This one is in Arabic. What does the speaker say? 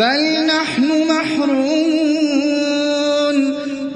بل نحن محرومون.